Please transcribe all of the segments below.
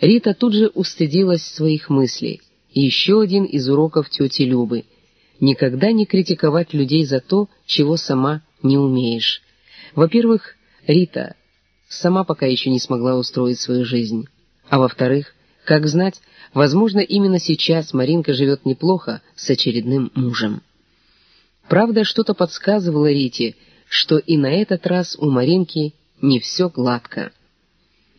Рита тут же устыдилась своих мыслей. Еще один из уроков тети Любы — никогда не критиковать людей за то, чего сама не умеешь. Во-первых, Рита сама пока еще не смогла устроить свою жизнь. А во-вторых, как знать, возможно, именно сейчас Маринка живет неплохо с очередным мужем. Правда, что-то подсказывало Рите, что и на этот раз у Маринки не все гладко.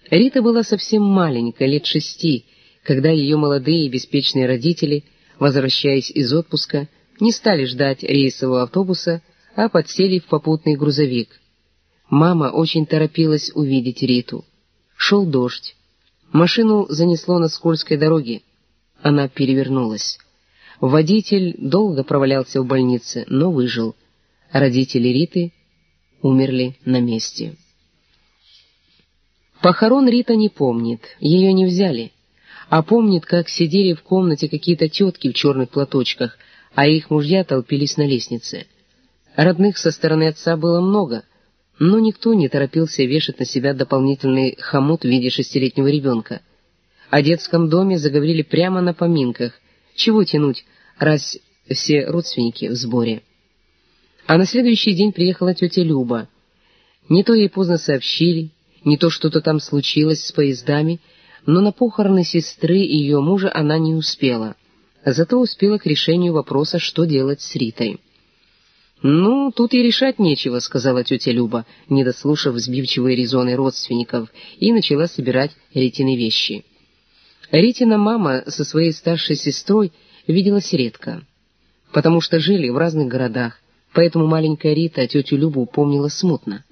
Рита была совсем маленькая, лет шести, когда ее молодые и беспечные родители, возвращаясь из отпуска, не стали ждать рейсового автобуса, а подсели в попутный грузовик. Мама очень торопилась увидеть Риту. Шел дождь. Машину занесло на скользкой дороге. Она перевернулась. Водитель долго провалялся в больнице, но выжил. Родители Риты умерли на месте. Похорон Рита не помнит, ее не взяли, а помнит, как сидели в комнате какие-то тетки в черных платочках, а их мужья толпились на лестнице. Родных со стороны отца было много, но никто не торопился вешать на себя дополнительный хомут в виде шестилетнего ребенка. О детском доме заговорили прямо на поминках. Чего тянуть, раз все родственники в сборе? А на следующий день приехала тетя Люба. Не то ей поздно сообщили, не то что-то там случилось с поездами, но на похороны сестры и ее мужа она не успела. Зато успела к решению вопроса, что делать с Ритой. «Ну, тут и решать нечего», — сказала тетя Люба, не дослушав сбивчивые резоны родственников, и начала собирать Ритины вещи. Ритина мама со своей старшей сестрой виделась редко, потому что жили в разных городах, поэтому маленькая Рита тетю Любу помнила смутно.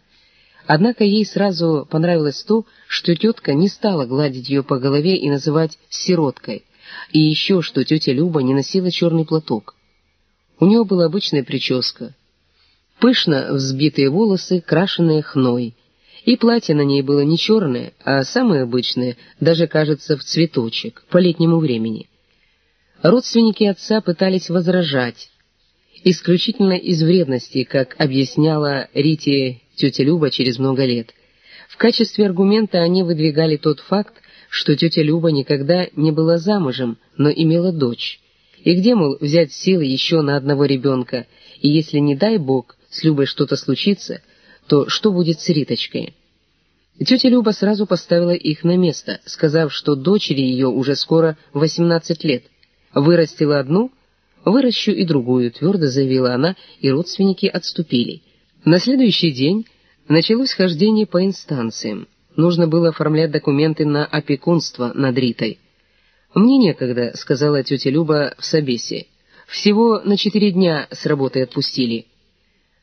Однако ей сразу понравилось то, что тетка не стала гладить ее по голове и называть «сироткой», и еще, что тетя Люба не носила черный платок. У нее была обычная прическа, пышно взбитые волосы, крашеные хной, и платье на ней было не черное, а самое обычное, даже, кажется, в цветочек, по летнему времени. Родственники отца пытались возражать, исключительно из вредности, как объясняла Рите тетя Люба через много лет. В качестве аргумента они выдвигали тот факт, что тетя Люба никогда не была замужем, но имела дочь. И где, мол, взять силы еще на одного ребенка, и если, не дай бог, с Любой что-то случится, то что будет с Риточкой? Тетя Люба сразу поставила их на место, сказав, что дочери ее уже скоро 18 лет. Вырастила одну, выращу и другую, твердо заявила она, и родственники отступили. На следующий день началось хождение по инстанциям. Нужно было оформлять документы на опекунство над Ритой. «Мне некогда», — сказала тетя Люба в собесе. «Всего на четыре дня с работы отпустили».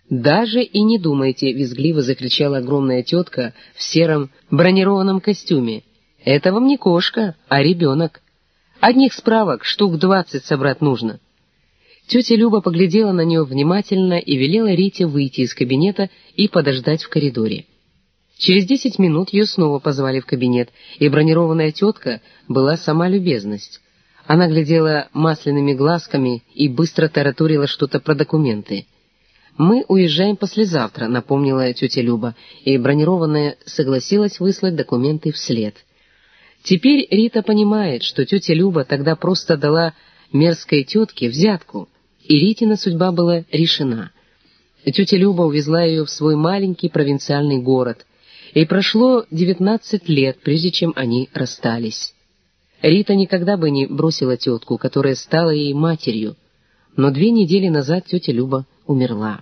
«Даже и не думайте», — визгливо закричала огромная тетка в сером бронированном костюме. «Это вам не кошка, а ребенок. Одних справок штук двадцать собрать нужно». Тетя Люба поглядела на нее внимательно и велела Рите выйти из кабинета и подождать в коридоре. Через десять минут ее снова позвали в кабинет, и бронированная тетка была сама любезность. Она глядела масляными глазками и быстро тараторила что-то про документы. «Мы уезжаем послезавтра», — напомнила тетя Люба, и бронированная согласилась выслать документы вслед. Теперь Рита понимает, что тетя Люба тогда просто дала мерзкой тетке взятку, и Ритина судьба была решена. Тетя Люба увезла ее в свой маленький провинциальный город, и прошло девятнадцать лет, прежде чем они расстались. Рита никогда бы не бросила тетку, которая стала ей матерью, но две недели назад тетя Люба умерла.